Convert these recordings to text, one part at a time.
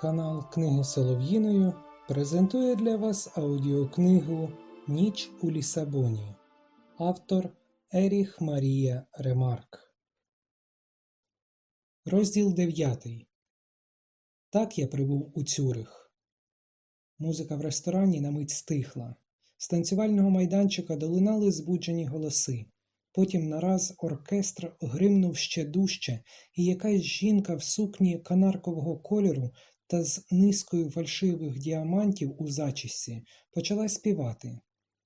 Канал Книги Солов'їною презентує для вас аудіокнигу Ніч у Лісабоні. Автор Еріх Марія Ремарк. Розділ 9. Так я прибув у Цюрих. Музика в ресторані на мить стихла. З танцювального майданчика долинали збуджені голоси. Потім нараз оркестр гримнув ще дужче, і якась жінка в сукні канаркового кольору та з низкою фальшивих діамантів у зачісці почала співати.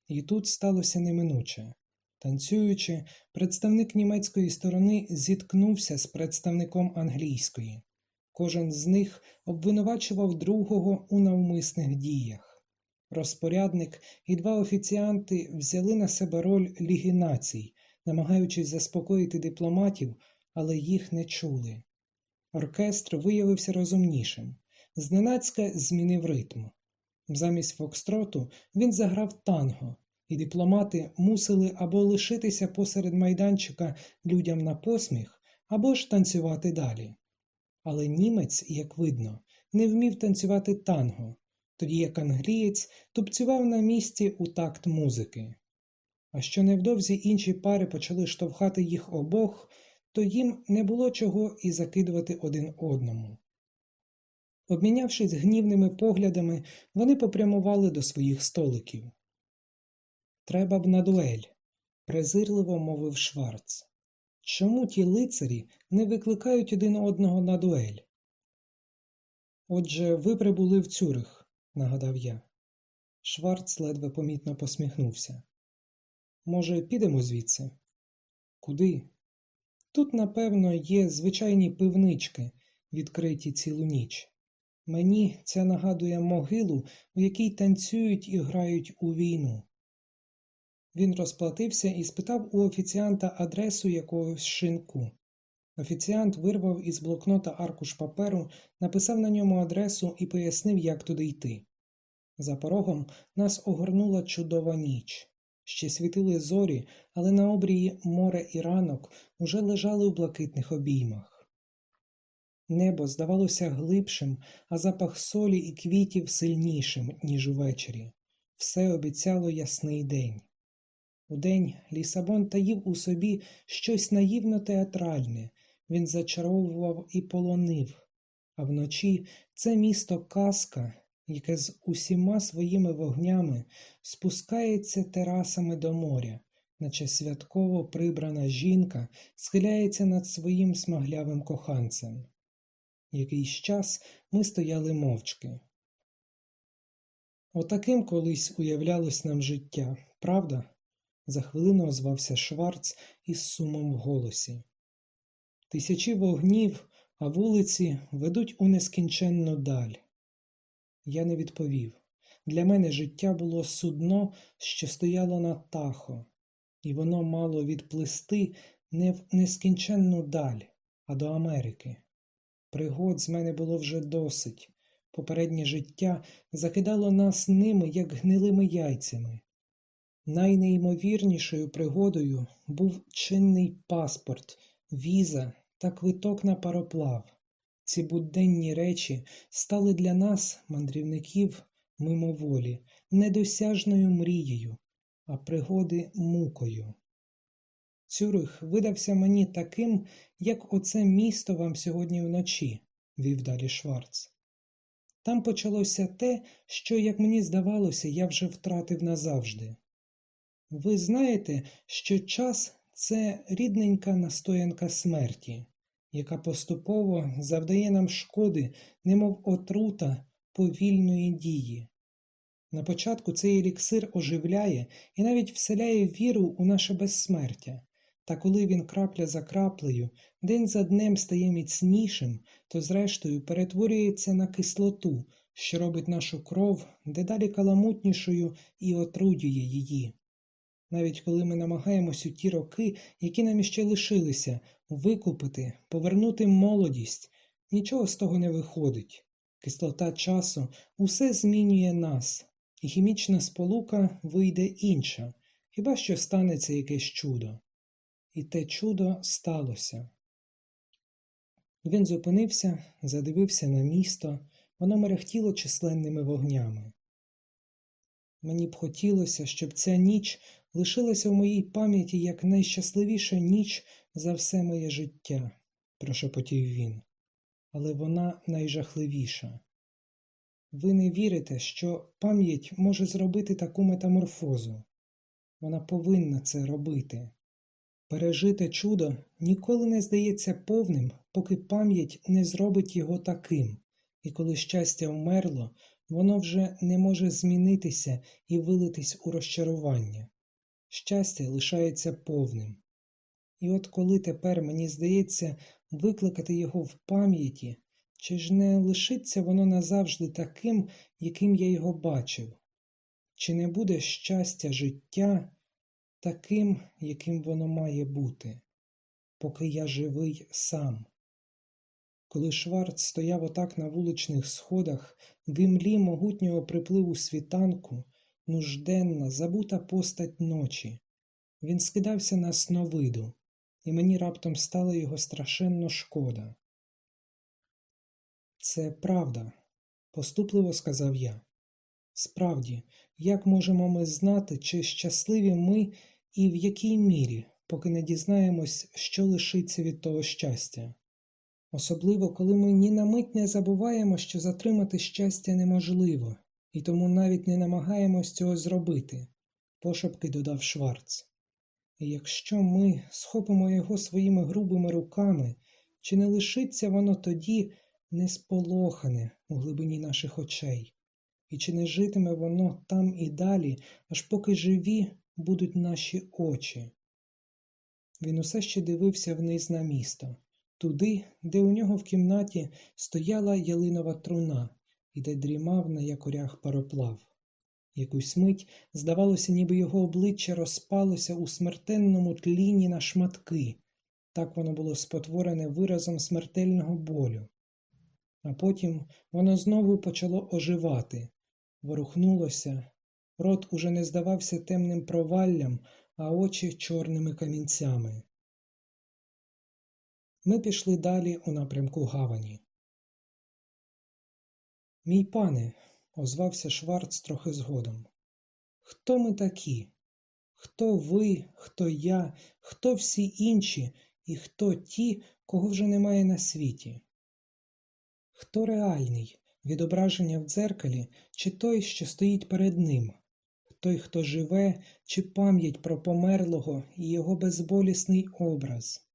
І тут сталося неминуче. Танцюючи, представник німецької сторони зіткнувся з представником англійської. Кожен з них обвинувачував другого у навмисних діях. Розпорядник і два офіціанти взяли на себе роль Ліги націй, намагаючись заспокоїти дипломатів, але їх не чули. Оркестр виявився розумнішим. Зненацька змінив ритм. Замість фокстроту він заграв танго, і дипломати мусили або лишитися посеред майданчика людям на посміх, або ж танцювати далі. Але німець, як видно, не вмів танцювати танго, тоді як англієць тупцював на місці у такт музики. А що невдовзі інші пари почали штовхати їх обох, то їм не було чого і закидувати один одному. Обмінявшись гнівними поглядами, вони попрямували до своїх столиків. Треба б на дуель, презирливо мовив Шварц. Чому ті лицарі не викликають один одного на дуель? Отже, ви прибули в Цюрих, нагадав я. Шварц ледве помітно посміхнувся. Може, підемо звідси? Куди? Тут, напевно, є звичайні пивнички, відкриті цілу ніч. Мені це нагадує могилу, у якій танцюють і грають у війну. Він розплатився і спитав у офіціанта адресу якогось шинку. Офіціант вирвав із блокнота аркуш паперу, написав на ньому адресу і пояснив, як туди йти. За порогом нас огорнула чудова ніч. Ще світили зорі, але на обрії море і ранок уже лежали в блакитних обіймах. Небо здавалося глибшим, а запах солі і квітів сильнішим, ніж увечері. Все обіцяло ясний день. Удень Лісабон таїв у собі щось наївно театральне, він зачаровував і полонив, а вночі це місто казка, яке з усіма своїми вогнями спускається терасами до моря, наче святково прибрана жінка схиляється над своїм смаглявим коханцем. Якийсь час ми стояли мовчки. Отаким колись уявлялось нам життя, правда? За хвилину озвався Шварц із сумом в голосі. Тисячі вогнів, а вулиці ведуть у нескінченну даль. Я не відповів. Для мене життя було судно, що стояло над тахо, і воно мало відплисти не в нескінченну даль, а до Америки. Пригод з мене було вже досить. Попереднє життя закидало нас ними, як гнилими яйцями. Найнеймовірнішою пригодою був чинний паспорт, віза та квиток на пароплав. Ці буденні речі стали для нас, мандрівників, мимоволі, недосяжною мрією, а пригоди мукою. Цюрих видався мені таким, як оце місто вам сьогодні вночі, вів далі Шварц. Там почалося те, що, як мені здавалося, я вже втратив назавжди. Ви знаєте, що час це рідненька настоянка смерті, яка поступово завдає нам шкоди, немов отрута повільної дії. На початку цей еліксир оживляє і навіть вселяє віру у наше безсмертя. Та коли він крапля за краплею, день за днем стає міцнішим, то зрештою перетворюється на кислоту, що робить нашу кров дедалі каламутнішою і отрудює її. Навіть коли ми намагаємось у ті роки, які нам іще лишилися, викупити, повернути молодість, нічого з того не виходить. Кислота часу усе змінює нас, і хімічна сполука вийде інша, хіба що станеться якесь чудо. І те чудо сталося. Він зупинився, задивився на місто, воно мерехтіло численними вогнями. Мені б хотілося, щоб ця ніч лишилася в моїй пам'яті як найщасливіша ніч за все моє життя, прошепотів він, але вона найжахливіша. Ви не вірите, що пам'ять може зробити таку метаморфозу. Вона повинна це робити. Пережите чудо ніколи не здається повним, поки пам'ять не зробить його таким, і коли щастя вмерло, воно вже не може змінитися і вилитись у розчарування. Щастя лишається повним. І от коли тепер мені здається викликати його в пам'яті, чи ж не лишиться воно назавжди таким, яким я його бачив? Чи не буде щастя життя таким, яким воно має бути, поки я живий сам? Коли Шварц стояв отак на вуличних сходах, в імлі могутнього припливу світанку, нужденна, забута постать ночі, він скидався на сновиду, і мені раптом стало його страшенно шкода. Це правда, поступливо сказав я. Справді, як можемо ми знати, чи щасливі ми і в якій мірі, поки не дізнаємось, що лишиться від того щастя? Особливо, коли ми ні на мить не забуваємо, що затримати щастя неможливо, і тому навіть не намагаємось цього зробити, пошепки додав Шварц. І якщо ми схопимо його своїми грубими руками, чи не лишиться воно тоді несполохане у глибині наших очей, і чи не житиме воно там і далі, аж поки живі будуть наші очі? Він усе ще дивився вниз на місто, туди, де у нього в кімнаті стояла ялинова труна і де дрімав на якорях пароплав. Якусь мить, здавалося, ніби його обличчя розпалося у смертенному тліні на шматки, так воно було спотворене виразом смертельного болю. А потім воно знову почало оживати, ворухнулося, рот уже не здавався темним проваллям, а очі чорними камінцями. Ми пішли далі у напрямку гавані. Мій пане, озвався Шварц трохи згодом. Хто ми такі? Хто ви, хто я, хто всі інші, і хто ті, кого вже немає на світі? Хто реальний, відображення в дзеркалі, чи той, що стоїть перед ним? Той, хто живе, чи пам'ять про померлого і його безболісний образ?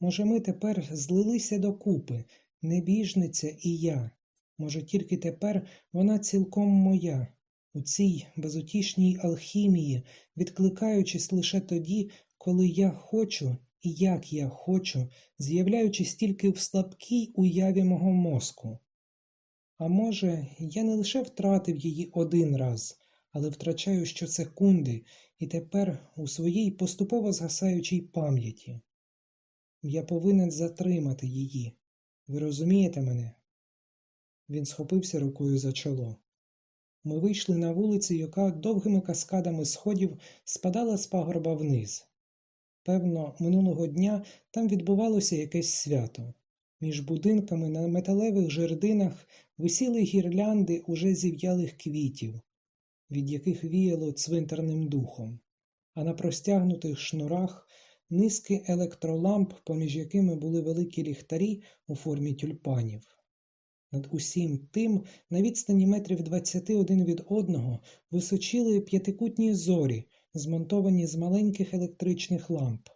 Може, ми тепер злилися докупи, небіжниця і я, Може, тільки тепер вона цілком моя, у цій безутішній алхімії, відкликаючись лише тоді, коли я хочу і як я хочу, з'являючись тільки в слабкій уяві мого мозку. А може, я не лише втратив її один раз, але втрачаю щосекунди і тепер у своїй поступово згасаючій пам'яті. Я повинен затримати її. Ви розумієте мене? Він схопився рукою за чоло. Ми вийшли на вулицю, яка довгими каскадами сходів спадала з пагорба вниз. Певно, минулого дня там відбувалося якесь свято. Між будинками на металевих жердинах висіли гірлянди уже зів'ялих квітів, від яких віяло цвинтарним духом, а на простягнутих шнурах низки електроламп, поміж якими були великі ліхтарі у формі тюльпанів. Над усім тим, на відстані метрів двадцяти один від одного, височили п'ятикутні зорі, змонтовані з маленьких електричних ламп.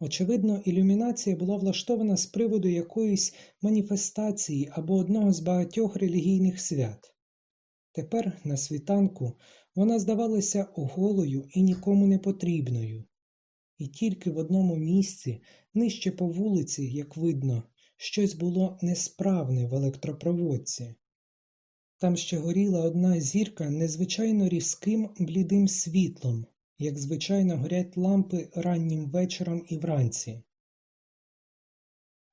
Очевидно, ілюмінація була влаштована з приводу якоїсь маніфестації або одного з багатьох релігійних свят. Тепер, на світанку, вона здавалася оголою і нікому не потрібною. І тільки в одному місці, нижче по вулиці, як видно, щось було несправне в електропроводці. Там ще горіла одна зірка незвичайно різким блідим світлом, як звичайно горять лампи раннім вечором і вранці.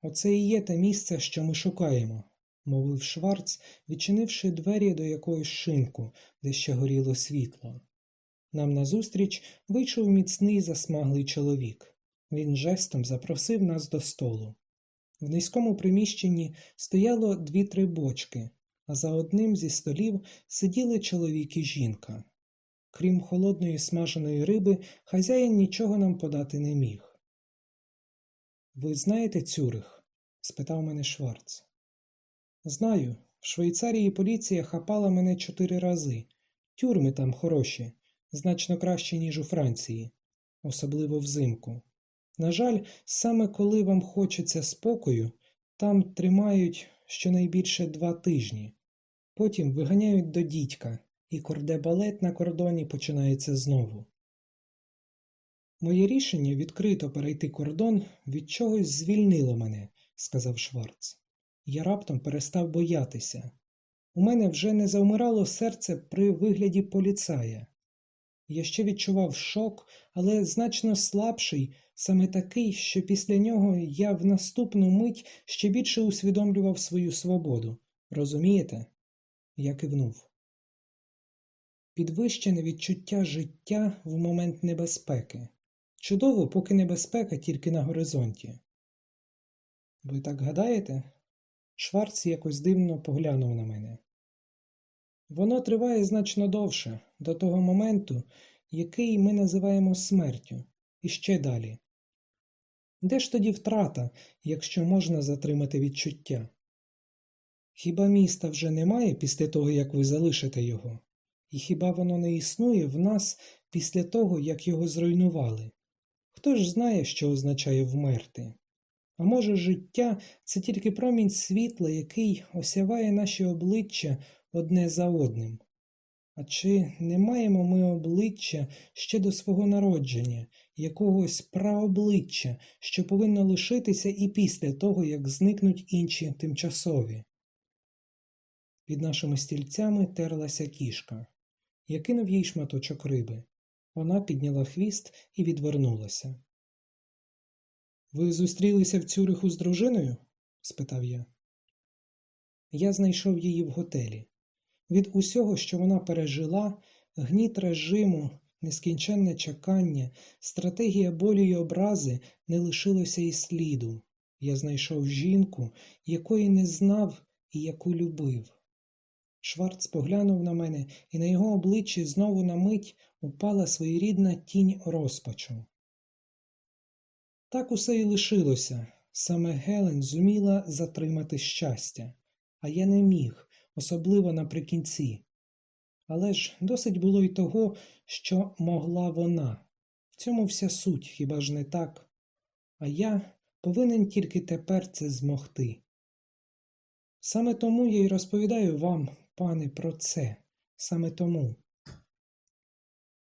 Оце і є те місце, що ми шукаємо, мовив Шварц, відчинивши двері до якоїсь шинку, де ще горіло світло. Нам назустріч вийшов міцний засмаглий чоловік. Він жестом запросив нас до столу. В низькому приміщенні стояло дві-три бочки, а за одним зі столів сиділи чоловік і жінка. Крім холодної смаженої риби, хазяїн нічого нам подати не міг. Ви знаєте Цюрих? спитав мене Шварц. Знаю, в Швейцарії поліція хапала мене чотири рази. Тюрми там хороші, значно краще, ніж у Франції, особливо взимку. На жаль, саме коли вам хочеться спокою, там тримають щонайбільше два тижні, потім виганяють до дідька, і корде-балет на кордоні починається знову. Моє рішення відкрито перейти кордон від чогось звільнило мене, сказав Шварц. Я раптом перестав боятися. У мене вже не завмирало серце при вигляді поліцая. Я ще відчував шок, але значно слабший, саме такий, що після нього я в наступну мить ще більше усвідомлював свою свободу. Розумієте? Я кивнув. Підвищене відчуття життя в момент небезпеки. Чудово, поки небезпека тільки на горизонті. Ви так гадаєте? Шварц якось дивно поглянув на мене. Воно триває значно довше, до того моменту, який ми називаємо смертю, і ще далі. Де ж тоді втрата, якщо можна затримати відчуття? Хіба міста вже немає після того, як ви залишите його? І хіба воно не існує в нас після того, як його зруйнували? Хто ж знає, що означає вмерти? А може, життя це тільки промінь світла, який осяває наші обличчя одне за одним? А чи не маємо ми обличчя ще до свого народження, якогось праобличчя, що повинно лишитися і після того, як зникнуть інші тимчасові? Під нашими стільцями терлася кішка. Я кинув їй шматочок риби. Вона підняла хвіст і відвернулася. Ви зустрілися в Цюриху з дружиною? спитав я. Я знайшов її в готелі. Від усього, що вона пережила, гніт режиму, нескінченне чекання, стратегія болю й образи не лишилося і сліду. Я знайшов жінку, якої не знав і яку любив. Шварц поглянув на мене, і на його обличчі знову на мить упала своєрідна тінь розпачу. Так усе і лишилося. Саме Гелен зуміла затримати щастя, а я не міг, особливо наприкінці. Але ж досить було й того, що могла вона. В цьому вся суть, хіба ж не так? А я повинен тільки тепер це змогти. Саме тому я й розповідаю вам, пане, про це, саме тому.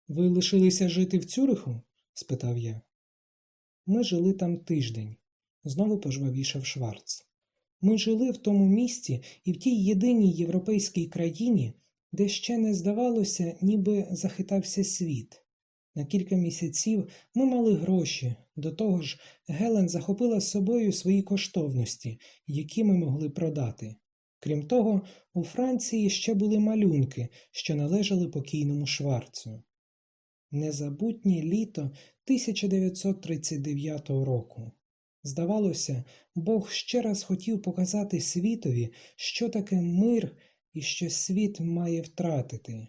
Ви лишилися жити в Цюриху? спитав я. Ми жили там тиждень, знову пожвавішав Шварц. Ми жили в тому місті і в тій єдиній європейській країні, де ще не здавалося, ніби захитався світ. На кілька місяців ми мали гроші, до того ж, Гелен захопила з собою свої коштовності, які ми могли продати. Крім того, у Франції ще були малюнки, що належали покійному шварцю. Незабутнє літо 1939 року. Здавалося, Бог ще раз хотів показати світові, що таке мир і що світ має втратити.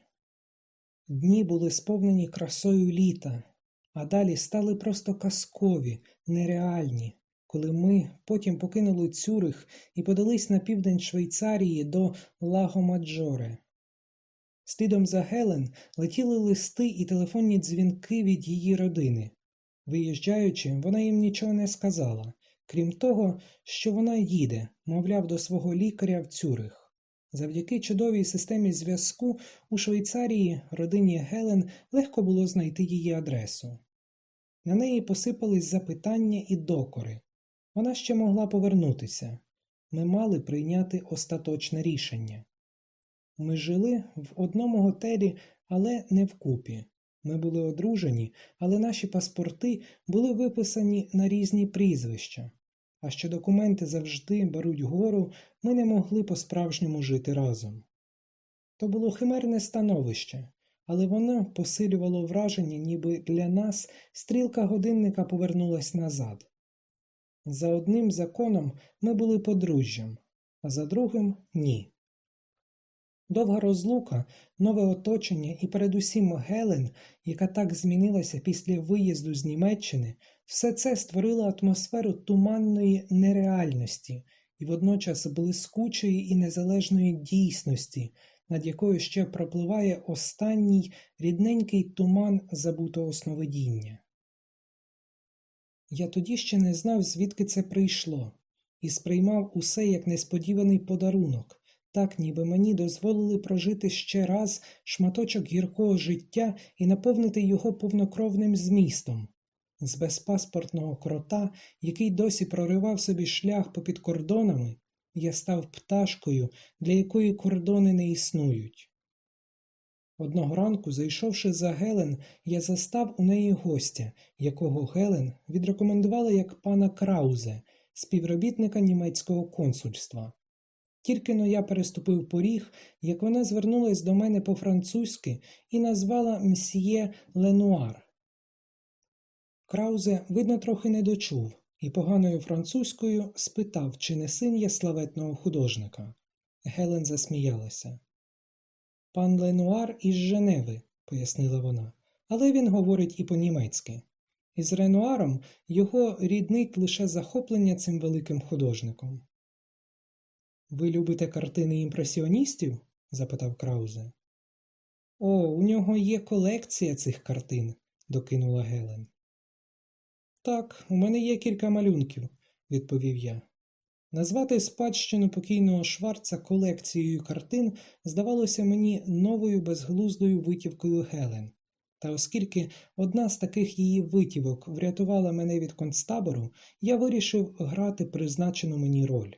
Дні були сповнені красою літа, а далі стали просто казкові, нереальні, коли ми потім покинули Цюрих і подались на південь Швейцарії до Лаго-Маджоре. Слідом за Гелен летіли листи і телефонні дзвінки від її родини. Виїжджаючи, вона їм нічого не сказала, крім того, що вона їде, мовляв, до свого лікаря в Цюрих. Завдяки чудовій системі зв'язку у Швейцарії родині Гелен легко було знайти її адресу. На неї посипались запитання і докори. Вона ще могла повернутися. Ми мали прийняти остаточне рішення. Ми жили в одному готелі, але не вкупі. Ми були одружені, але наші паспорти були виписані на різні прізвища. А що документи завжди беруть гору, ми не могли по-справжньому жити разом. То було химерне становище, але воно посилювало враження, ніби для нас стрілка годинника повернулась назад. За одним законом ми були подружжям, а за другим ні. Довга розлука, нове оточення і передусім Гелен, яка так змінилася після виїзду з Німеччини, все це створило атмосферу туманної нереальності і водночас блискучої і незалежної дійсності, над якою ще пропливає останній рідненький туман забутого сновидіння. Я тоді ще не знав, звідки це прийшло, і сприймав усе як несподіваний подарунок, так ніби мені дозволили прожити ще раз шматочок гіркого життя і наповнити його повнокровним змістом. З безпаспортного крота, який досі проривав собі шлях попід кордонами, я став пташкою, для якої кордони не існують. Одного ранку, зайшовши за Гелен, я застав у неї гостя, якого Гелен відрекомендувала як пана Краузе, співробітника німецького консульства. Тільки но я переступив поріг, як вона звернулась до мене по-французьки і назвала мсьє Ленуар. Краузе, видно, трохи не дочув, і поганою французькою спитав, чи не син є славетного художника. Гелен засміялася. Пан Ленуар із Женеви, пояснила вона, але він говорить і по-німецьки. Із Ренуаром його ріднить лише захоплення цим великим художником. Ви любите картини імпресіоністів? запитав Краузе. О, у нього є колекція цих картин, докинула Гелен. Так, у мене є кілька малюнків, відповів я. Назвати спадщину покійного Шварца колекцією картин здавалося мені новою безглуздою витівкою Гелен, та оскільки одна з таких її витівок врятувала мене від концтабору, я вирішив грати призначену мені роль.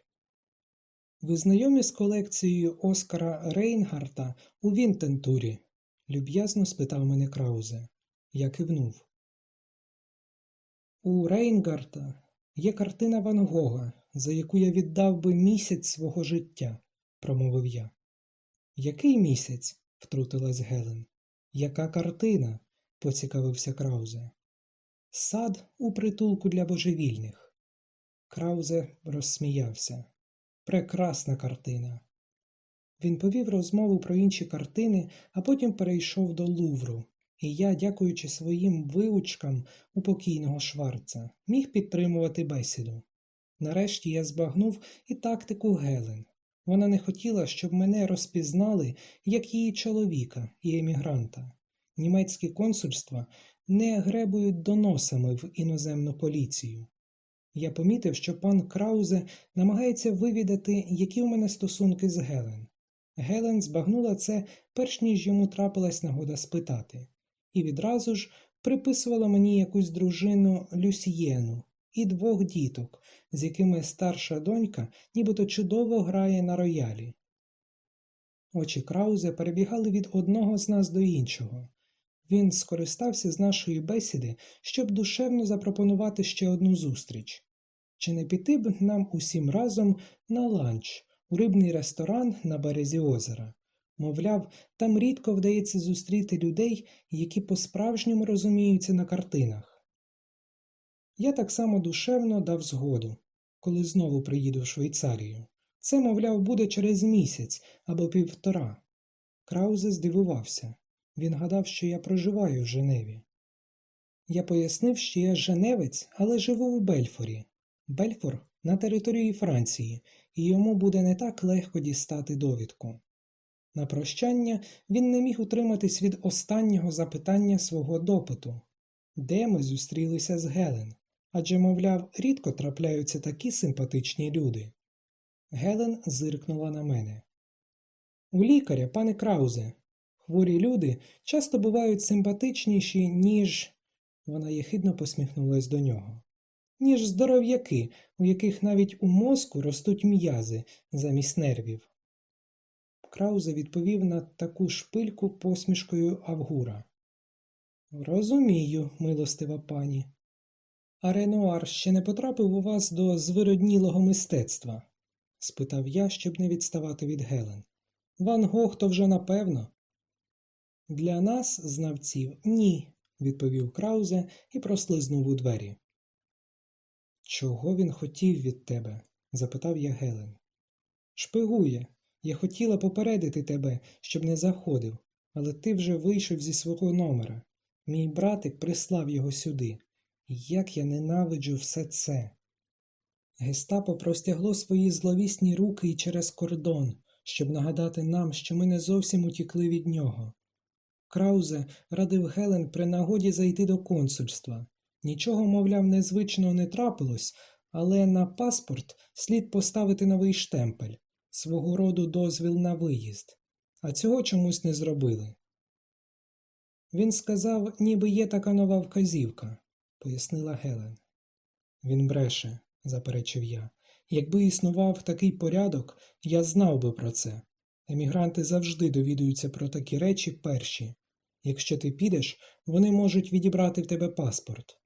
Ви знайомі з колекцією Оскара Рейнгарта у Вінтентурі? люб'язно спитав мене Краузе. Я кивнув. У Рейнгарта є картина Ван Гога, за яку я віддав би місяць свого життя, промовив я. Який місяць? втрутилась Гелен. Яка картина? поцікавився Краузе. Сад у притулку для божевільних. Краузе розсміявся. Прекрасна картина. Він повів розмову про інші картини, а потім перейшов до Лувру, і я, дякуючи своїм вивучкам у покійного Шварца, міг підтримувати бесіду. Нарешті я збагнув і тактику Гелен. Вона не хотіла, щоб мене розпізнали як її чоловіка і емігранта. Німецькі консульства не гребують доносами в іноземну поліцію. Я помітив, що пан Краузе намагається вивідати, які у мене стосунки з Гелен. Гелен збагнула це, перш ніж йому трапилась нагода спитати, і відразу ж приписувала мені якусь дружину Люсьєну і двох діток, з якими старша донька нібито чудово грає на роялі. Очі Краузе перебігали від одного з нас до іншого. Він скористався з нашої бесіди, щоб душевно запропонувати ще одну зустріч. Чи не піти б нам усім разом на ланч у рибний ресторан на березі озера? Мовляв, там рідко вдається зустріти людей, які по-справжньому розуміються на картинах. Я так само душевно дав згоду, коли знову приїду в Швейцарію. Це, мовляв, буде через місяць або півтора. Краузе здивувався. Він гадав, що я проживаю в Женеві. Я пояснив, що я женевець, але живу у Бельфорі. Бельфор на території Франції, і йому буде не так легко дістати довідку. На прощання він не міг утриматись від останнього запитання свого допиту де ми зустрілися з Гелен? Адже, мовляв, рідко трапляються такі симпатичні люди. Гелен зиркнула на мене. У лікаря, пане Краузе, хворі люди часто бувають симпатичніші, ніж. Вона єхидно посміхнулась до нього ніж здоров'яки, у яких навіть у мозку ростуть м'язи замість нервів. Краузе відповів на таку шпильку посмішкою Авгура. Розумію, милостива пані. А Ренуар ще не потрапив у вас до звироднілого мистецтва? спитав я, щоб не відставати від Гелен. Ван Гог то вже напевно. Для нас, знавців, ні, відповів Краузе і прослизнув у двері. Чого він хотів від тебе? запитав я Гелен. Шпигує. Я хотіла попередити тебе, щоб не заходив, але ти вже вийшов зі свого номера. Мій братик прислав його сюди. Як я ненавиджу все це. Гестапо простягло свої зловісні руки і через кордон, щоб нагадати нам, що ми не зовсім утікли від нього. Краузе радив Гелен при нагоді зайти до консульства. Нічого, мовляв, незвичного не трапилось, але на паспорт слід поставити новий штемпель, свого роду дозвіл на виїзд, а цього чомусь не зробили. Він сказав, ніби є така нова вказівка, пояснила Гелен. Він бреше, заперечив я. Якби існував такий порядок, я знав би про це. Емігранти завжди довідуються про такі речі перші. Якщо ти підеш, вони можуть відібрати в тебе паспорт.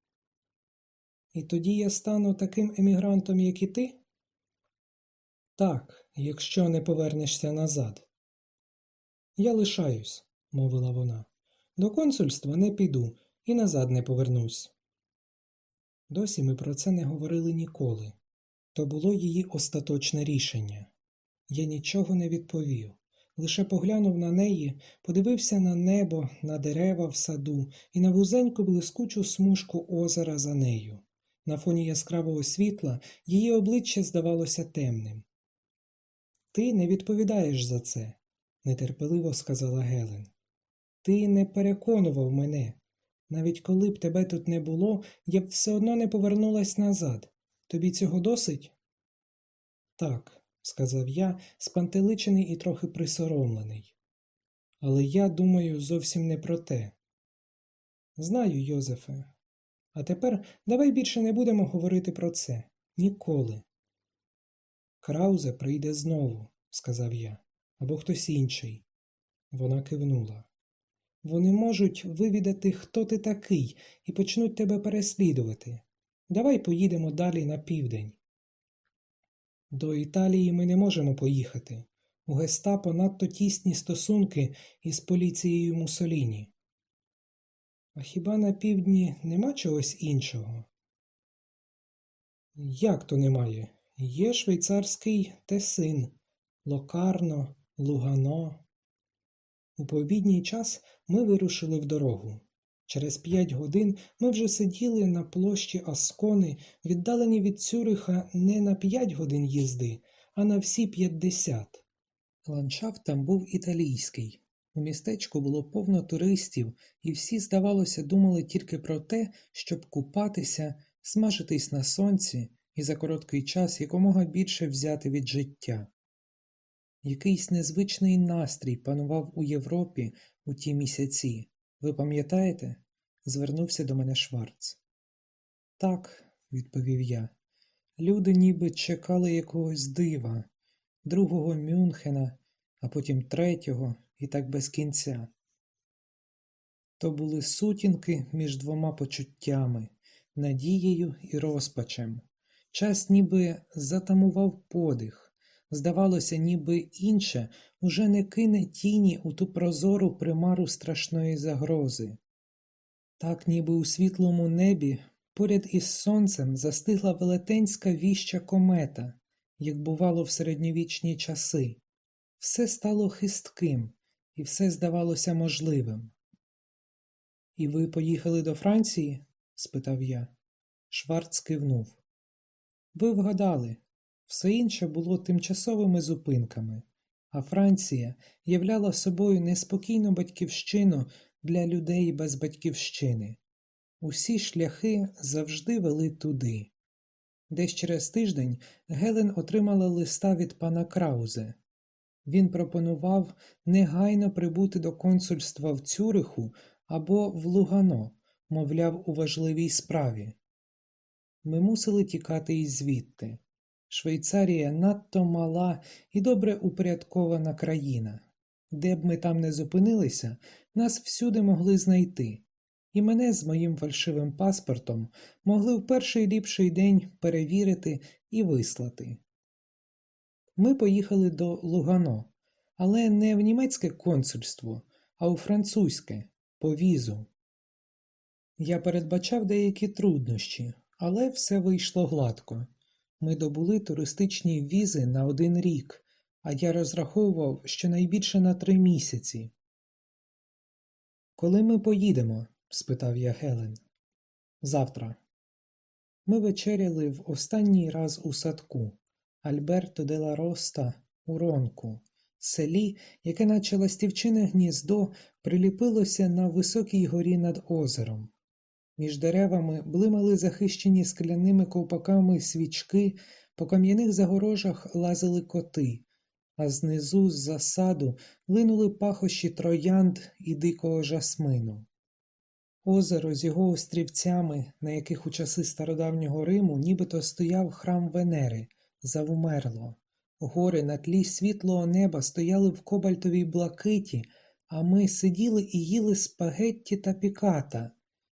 І тоді я стану таким емігрантом, як і ти? Так, якщо не повернешся назад. Я лишаюсь, мовила вона. До консульства не піду і назад не повернусь. Досі ми про це не говорили ніколи. То було її остаточне рішення. Я нічого не відповів, лише поглянув на неї, подивився на небо, на дерева в саду і на вузеньку блискучу смужку озера за нею. На фоні яскравого світла її обличчя здавалося темним. Ти не відповідаєш за це, нетерпеливо сказала Гелен. Ти не переконував мене. Навіть коли б тебе тут не було, я б все одно не повернулась назад. Тобі цього досить? Так, сказав я, спантеличений і трохи присоромлений. Але я думаю зовсім не про те. Знаю, Йозефе. А тепер давай більше не будемо говорити про це. Ніколи. Краузе прийде знову, сказав я, або хтось інший. Вона кивнула. Вони можуть вивідати, хто ти такий, і почнуть тебе переслідувати. Давай поїдемо далі на південь. До Італії ми не можемо поїхати. У Гестапо надто тісні стосунки із поліцією Мусоліні. А хіба на півдні нема чогось іншого? Як то немає? Є швейцарський тесин, Локарно, Лугано. У пообідній час ми вирушили в дорогу. Через п'ять годин ми вже сиділи на площі Аскони, віддалені від Цюриха не на п'ять годин їзди, а на всі п'ятдесят. Ландшафт там був італійський. У містечку було повно туристів, і всі, здавалося, думали тільки про те, щоб купатися, смажитись на сонці і за короткий час якомога більше взяти від життя. Якийсь незвичний настрій панував у Європі у ті місяці. Ви пам'ятаєте? звернувся до мене Шварц. Так, відповів я. Люди ніби чекали якогось дива, другого Мюнхена, а потім третього, і так без кінця. То були сутінки між двома почуттями, надією і розпачем. Час ніби затамував подих. Здавалося, ніби інше уже не кине тіні у ту прозору примару страшної загрози. Так, ніби у світлому небі, поряд із сонцем застигла велетенська віща комета, як бувало в середньовічні часи. Все стало хистким, і все здавалося можливим. І ви поїхали до Франції? спитав я. Шварц кивнув. Ви вгадали, все інше було тимчасовими зупинками, а Франція являла собою неспокійну батьківщину для людей без батьківщини. Усі шляхи завжди вели туди. Десь через тиждень Гелен отримала листа від пана Краузе. Він пропонував негайно прибути до консульства в Цюриху або в Лугано, мовляв, у важливій справі. Ми мусили тікати із звідти. Швейцарія надто мала і добре упорядкована країна. Де б ми там не зупинилися, нас всюди могли знайти, і мене з моїм фальшивим паспортом могли в перший ліпший день перевірити і вислати. Ми поїхали до Лугано, але не в німецьке консульство, а у французьке по візу. Я передбачав деякі труднощі, Але все вийшло гладко. Ми добули туристичні візи на один рік, а я розраховував щонайбільше на три місяці. Коли ми поїдемо? спитав я Гелен. Завтра. Ми вечеряли в останній раз у садку Альберто де ла Роста у Ронку, селі, яке, наче ластівчине гніздо, приліпилося на високій горі над озером. Між деревами блимали захищені скляними ковпаками свічки, по кам'яних загорожах лазили коти, а знизу з засаду линули пахощі троянд і дикого жасмину. Озеро з його острівцями, на яких у часи стародавнього Риму нібито стояв храм Венери, завмерло. Гори на тлі світлого неба стояли в кобальтовій блакиті, а ми сиділи і їли спагетті та піката,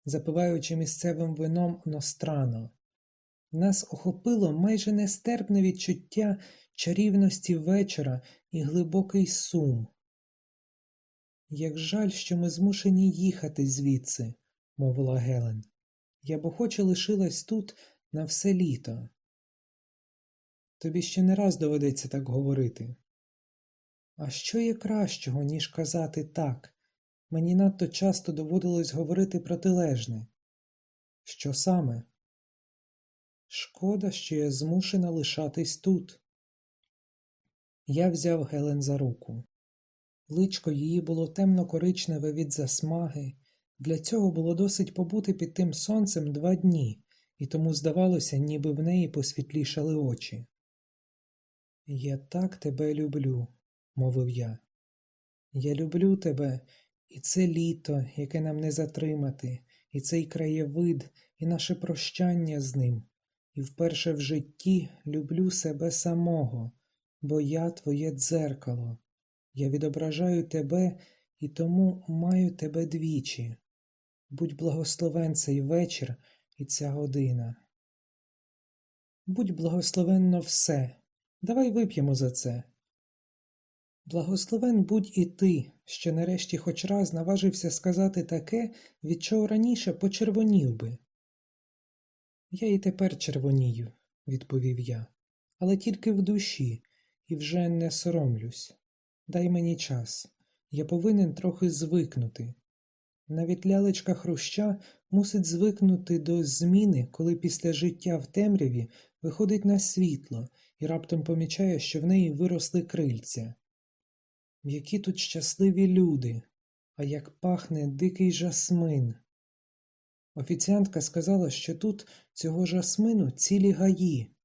запиваючи місцевим вином нострано. Нас охопило майже нестерпне відчуття чарівності вечора і глибокий сум. Як жаль, що ми змушені їхати звідси, мовила Гелен. Я б охоче лишилась тут на все літо. Тобі ще не раз доведеться так говорити. А що є кращого, ніж казати так? Мені надто часто доводилось говорити протилежне. Що саме? Шкода, що я змушена лишатись тут. Я взяв Гелен за руку. Личко її було темно-коричневе від засмаги, для цього було досить побути під тим сонцем два дні, і тому здавалося, ніби в неї посвітлішали очі. Я так тебе люблю, мовив я. Я люблю тебе, і це літо, яке нам не затримати, і цей краєвид, і наше прощання з ним, і вперше в житті люблю себе самого, бо я твоє дзеркало. Я відображаю тебе і тому маю тебе двічі. Будь благословен цей вечір і ця година. Будь благословенно все. Давай вип'ємо за це. Благословен будь і ти, що нарешті хоч раз наважився сказати таке, від чого раніше почервонів би. Я і тепер червонію, відповів я, але тільки в душі і вже не соромлюсь. Дай мені час, я повинен трохи звикнути. Навіть лялечка хруща мусить звикнути до зміни, коли після життя в темряві виходить на світло і раптом помічає, що в неї виросли крильця. Які тут щасливі люди, а як пахне дикий жасмин. Офіціантка сказала, що тут цього жасмину цілі гаї.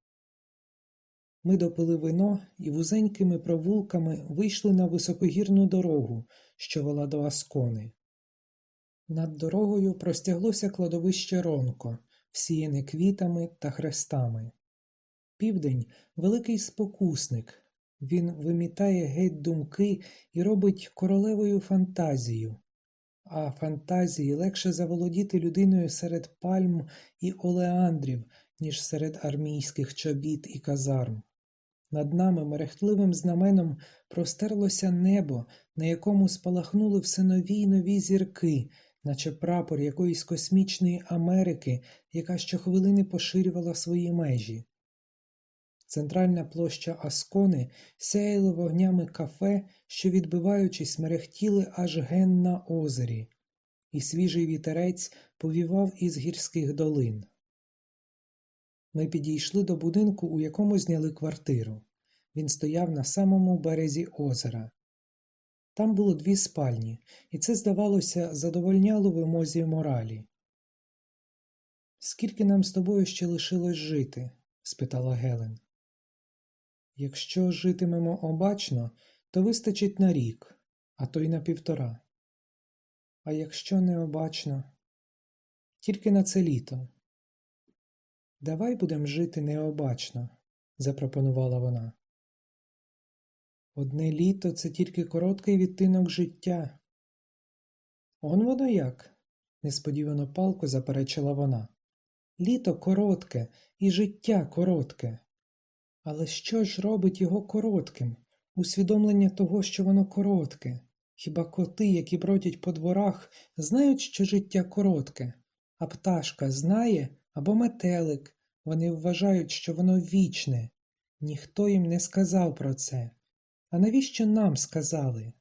Ми допили вино і вузенькими провулками вийшли на високогірну дорогу, що вела до Аскони. Над дорогою простяглося кладовище Ронко, всіяне квітами та хрестами. Південь великий спокусник, він вимітає геть думки і робить королевою фантазію, а фантазії легше заволодіти людиною серед пальм і олеандрів, ніж серед армійських чобіт і казарм. Над нами мерехтливим знаменом простерлося небо, на якому спалахнули все нові й нові зірки, наче прапор якоїсь космічної Америки, яка щохвилини поширювала свої межі. Центральна площа Аскони сяяла вогнями кафе, що, відбиваючись, мерехтіли аж ген на озері, і свіжий вітерець повівав із гірських долин. Ми підійшли до будинку, у якому зняли квартиру. Він стояв на самому березі озера. Там було дві спальні, і це, здавалося, задовольняло вимозі моралі. Скільки нам з тобою ще лишилось жити? спитала Гелен. Якщо житимемо обачно, то вистачить на рік, а то й на півтора. А якщо необачно, тільки на це літо. Давай будемо жити необачно, запропонувала вона. Одне літо це тільки короткий відтинок життя. Он воно як? несподівано палко заперечила вона. Літо коротке і життя коротке. Але що ж робить його коротким, усвідомлення того, що воно коротке? Хіба коти, які бродять по дворах, знають, що життя коротке, а пташка знає Або метелик. Вони вважають, що воно вічне. Ніхто їм не сказав про це. А навіщо нам сказали?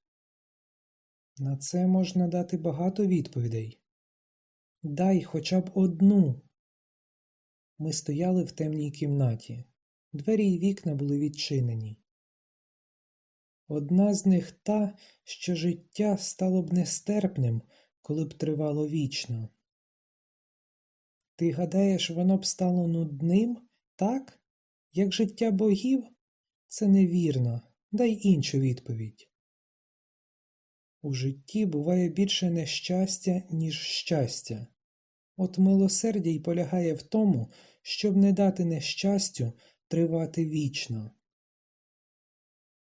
На це можна дати багато відповідей. Дай хоча б одну. Ми стояли в темній кімнаті. Двері й вікна були відчинені. Одна з них та, що життя стало б нестерпним, коли б тривало вічно. Ти гадаєш, воно б стало нудним, так? Як життя богів? Це невірно. Дай іншу відповідь. У житті буває більше нещастя, ніж щастя. От милосердя й полягає в тому, щоб не дати нещастю тривати вічно.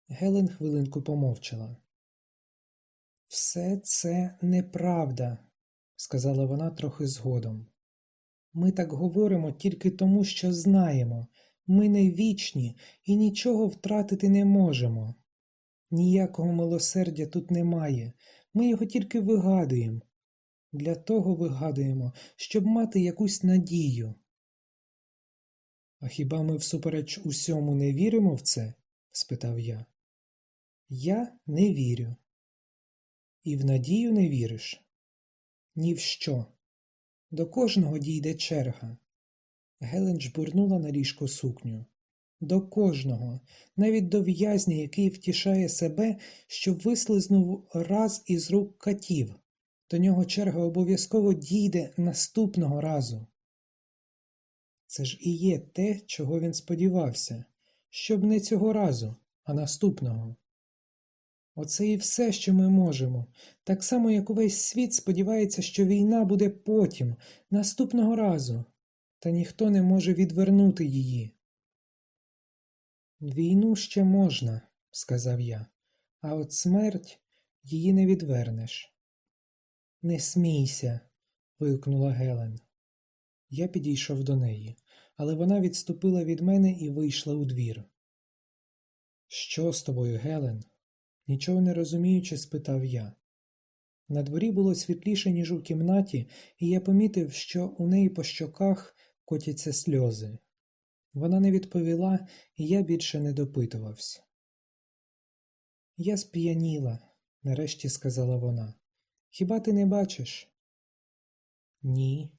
Гелен хвилинку помовчала. Все це неправда, сказала вона трохи згодом. Ми так говоримо тільки тому, що знаємо. Ми не вічні і нічого втратити не можемо. Ніякого милосердя тут немає, ми його тільки вигадуємо. Для того вигадуємо, щоб мати якусь надію. А хіба ми всупереч усьому не віримо в це? спитав я. Я не вірю. І в надію не віриш? Ні в що. До кожного дійде черга. Гелен жбурнула на ліжко сукню. До кожного, навіть до в'язня, який втішає себе, що вислизнув раз із рук катів. До нього черга обов'язково дійде наступного разу. Це ж і є те, чого він сподівався, щоб не цього разу, а наступного. Оце і все, що ми можемо, так само, як увесь світ сподівається, що війна буде потім, наступного разу, та ніхто не може відвернути її. Війну ще можна, сказав я, а от смерть її не відвернеш. Не смійся. вигукнула Гелен. Я підійшов до неї, але вона відступила від мене і вийшла у двір. Що з тобою, Гелен? Нічого не розуміючи, спитав я. На дворі було світліше, ніж у кімнаті, і я помітив, що у неї по щоках котяться сльози. Вона не відповіла, і я більше не допитувався. Я сп'яніла, нарешті сказала вона. Хіба ти не бачиш? Ні.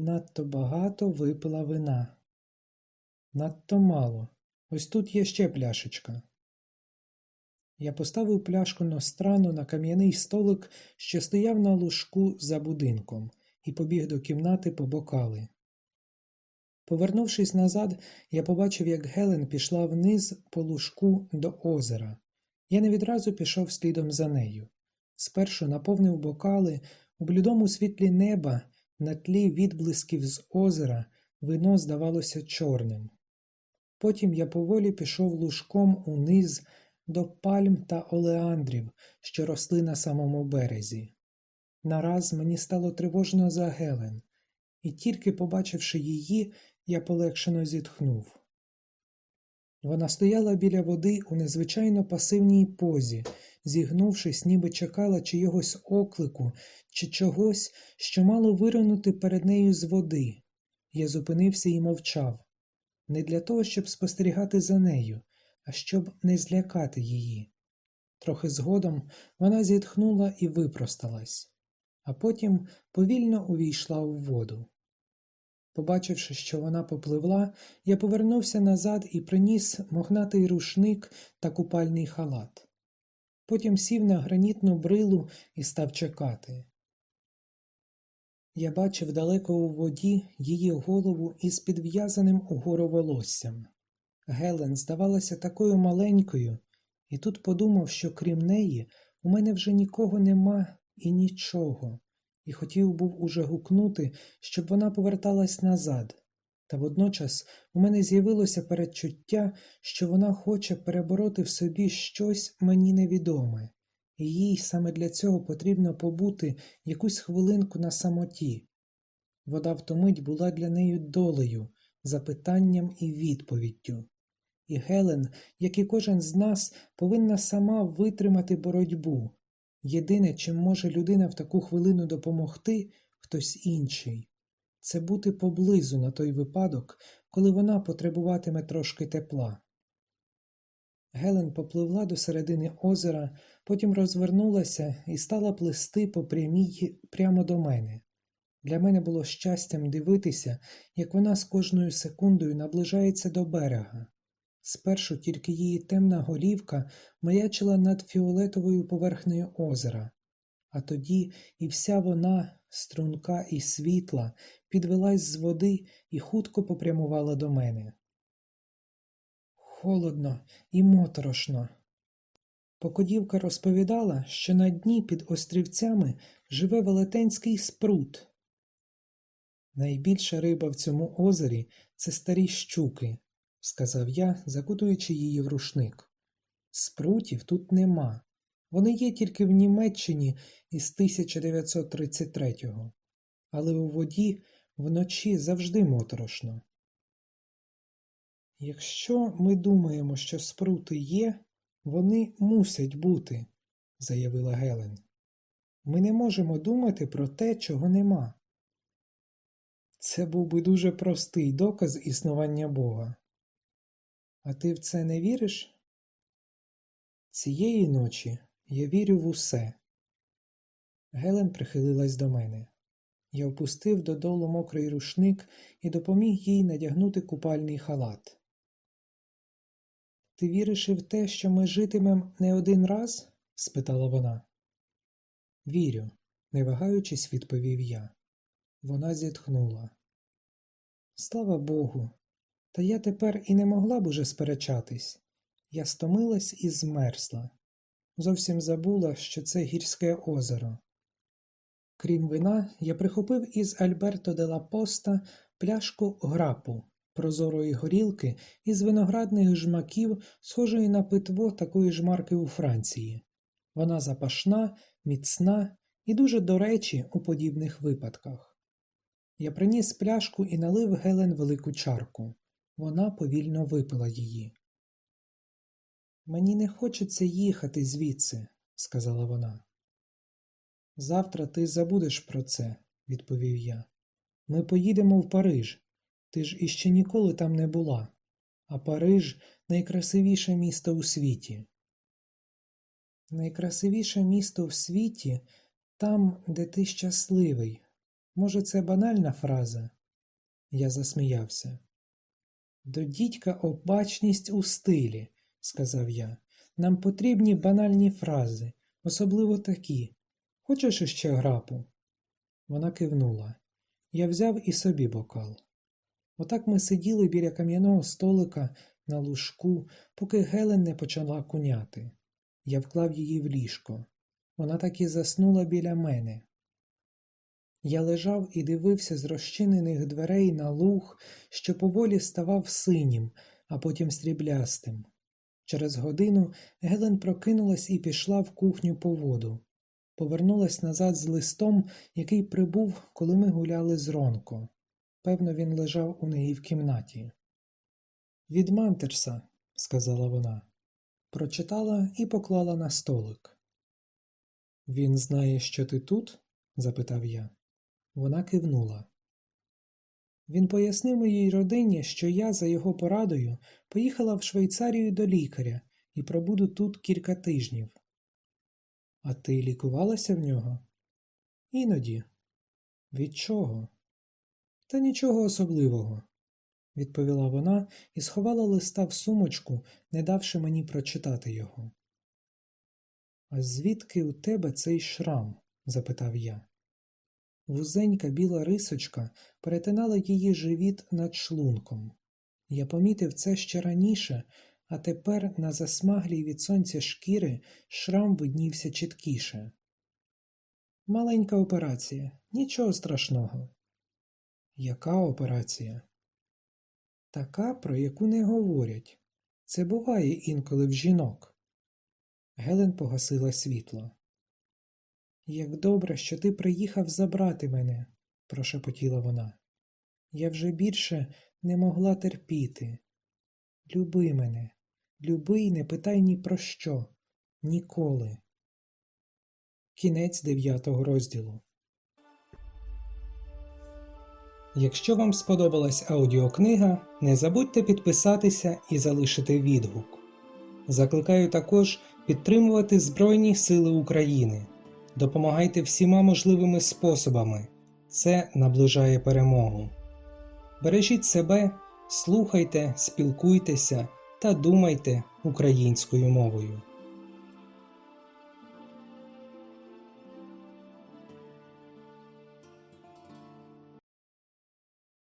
Надто багато випила вина. Надто мало. Ось тут є ще пляшечка. Я поставив пляшку Нострану на кам'яний столик, що стояв на лужку за будинком, і побіг до кімнати по бокали. Повернувшись назад, я побачив, як Гелен пішла вниз по лужку до озера. Я не відразу пішов слідом за нею. Спершу наповнив бокали у блідому світлі неба на тлі відблисків з озера вино здавалося чорним. Потім я поволі пішов лужком униз до пальм та олеандрів, що росли на самому березі. Нараз мені стало тривожно за Гелен, і тільки побачивши її, я полегшено зітхнув. Вона стояла біля води у незвичайно пасивній позі, зігнувшись, ніби чекала чийогось оклику чи чогось, що мало виринути перед нею з води. Я зупинився і мовчав не для того, щоб спостерігати за нею, а щоб не злякати її. Трохи згодом вона зітхнула і випросталась, а потім повільно увійшла у воду. Побачивши, що вона попливла, я повернувся назад і приніс мохнатий рушник та купальний халат. Потім сів на гранітну брилу і став чекати. Я бачив далеко у воді її голову із підв'язаним угору волоссям. Гелен здавалася такою маленькою, і тут подумав, що крім неї у мене вже нікого нема і нічого, і хотів був уже гукнути, щоб вона поверталась назад. Та водночас у мене з'явилося передчуття, що вона хоче перебороти в собі щось мені невідоме, і їй саме для цього потрібно побути якусь хвилинку на самоті. Вода в ту мить була для неї долею, запитанням і відповіддю. І Гелен, як і кожен з нас, повинна сама витримати боротьбу. Єдине, чим може людина в таку хвилину допомогти, хтось інший. це бути поблизу на той випадок, коли вона потребуватиме трошки тепла. Гелен попливла до середини озера, потім розвернулася і стала плисти по прямій прямо до мене. Для мене було щастям дивитися, як вона з кожною секундою наближається до берега. Спершу тільки її темна голівка маячила над фіолетовою поверхнею озера, а тоді і вся вона, струнка і світла, підвелась з води і хутко попрямувала до мене. Холодно і моторошно. Покодівка розповідала, що на дні під острівцями живе велетенський спрут. Найбільша риба в цьому озері це старі щуки, сказав я, закутуючи її в рушник. Спрутів тут нема. Вони є тільки в Німеччині із 1933-го, але у воді вночі завжди моторошно. Якщо ми думаємо, що спрути є, вони мусять бути, заявила Гелен. Ми не можемо думати про те, чого нема. Це був би дуже простий доказ існування Бога. А ти в це не віриш? Цієї ночі я вірю в усе. Гелен прихилилась до мене. Я впустив додолу мокрий рушник і допоміг їй надягнути купальний халат. Ти віриш і в те, що ми житимем не один раз? спитала вона. Вірю, не вагаючись, відповів я. Вона зітхнула. Слава Богу, та я тепер і не могла б уже сперечатись. Я стомилась і змерзла. Зовсім забула, що це гірське озеро. Крім вина, я прихопив із Альберто де ла Поста пляшку грапу, прозорої горілки із виноградних жмаків, схожої на питво такої ж марки у Франції. Вона запашна, міцна і дуже до речі у подібних випадках. Я приніс пляшку і налив Гелен велику чарку. Вона повільно випила її. Мені не хочеться їхати звідси, сказала вона. Завтра ти забудеш про це, відповів я. Ми поїдемо в Париж. Ти ж іще ніколи там не була, а Париж найкрасивіше місто у світі. Найкрасивіше місто в світі там, де ти щасливий. Може, це банальна фраза? Я засміявся. До дідька обачність у стилі, сказав я. Нам потрібні банальні фрази, особливо такі. Хочеш іще грапу? Вона кивнула. Я взяв і собі бокал. Отак ми сиділи біля кам'яного столика на лужку, поки Гелен не почала куняти. Я вклав її в ліжко. Вона так і заснула біля мене. Я лежав і дивився з розчинених дверей на луг, що поволі ставав синім, а потім сріблястим. Через годину Гелен прокинулась і пішла в кухню по воду. Повернулась назад з листом, який прибув, коли ми гуляли з Ронко. Певно, він лежав у неї в кімнаті. Від Мантерса, сказала вона, прочитала і поклала на столик. Він знає, що ти тут? запитав я. Вона кивнула. Він пояснив моїй родині, що я, за його порадою, поїхала в Швейцарію до лікаря і пробуду тут кілька тижнів. А ти лікувалася в нього? Іноді. Від чого? Та нічого особливого, відповіла вона і сховала листа в сумочку, не давши мені прочитати його. А звідки у тебе цей шрам? запитав я. Вузенька біла рисочка перетинала її живіт над шлунком. Я помітив це ще раніше, а тепер на засмаглій від сонця шкіри шрам виднівся чіткіше. Маленька операція, нічого страшного. Яка операція? Така, про яку не говорять. Це буває інколи в жінок. Гелен погасила світло. Як добре, що ти приїхав забрати мене, прошепотіла вона. Я вже більше не могла терпіти. Люби мене, люби й не питай ні про що, ніколи. Кінець дев'ятого розділу. Якщо вам сподобалась аудіокнига, не забудьте підписатися і залишити відгук. Закликаю також підтримувати Збройні Сили України. Допомагайте всіма можливими способами. Це наближає перемогу. Бережіть себе, слухайте, спілкуйтеся та думайте українською мовою.